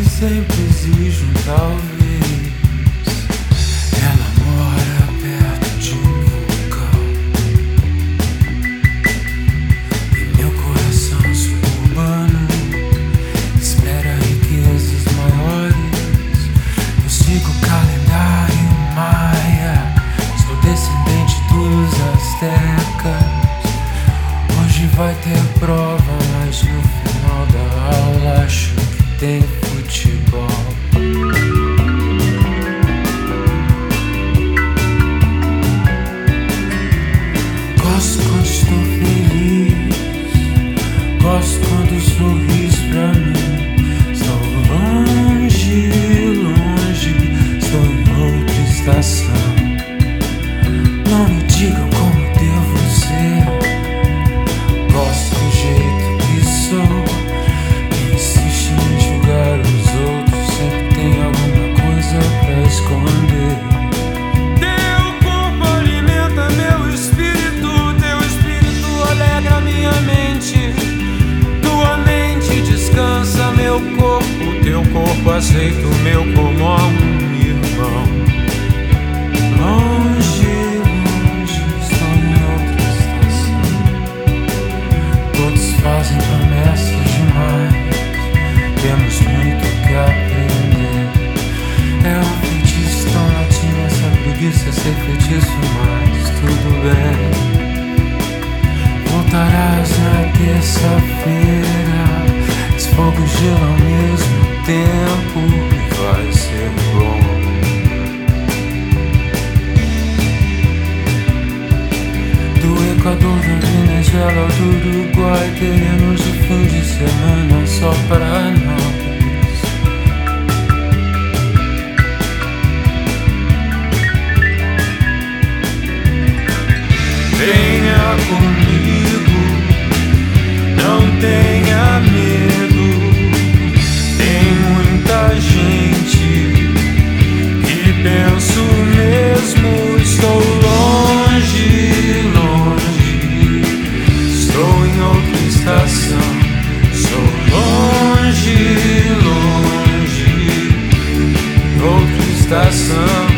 sempre exijo um talvez. Ela mora perto de um vulcão e meu coração suburbano espera riquezas maiores. Eu sigo o calendário maia, sou descendente dos astecas. Hoje vai ter prova, mas no final da aula acho que tem gosto quando sorris pra mim. Estou longe, longe, estou em outra estação. Corpo aceita o meu como um irmão. Longe, longe, estou em outra estação. Todos fazem promessas Ao do Uruguai Teremos o fim de semana só para nós. Venha comigo Não tem Sou longe, longe, outra estação.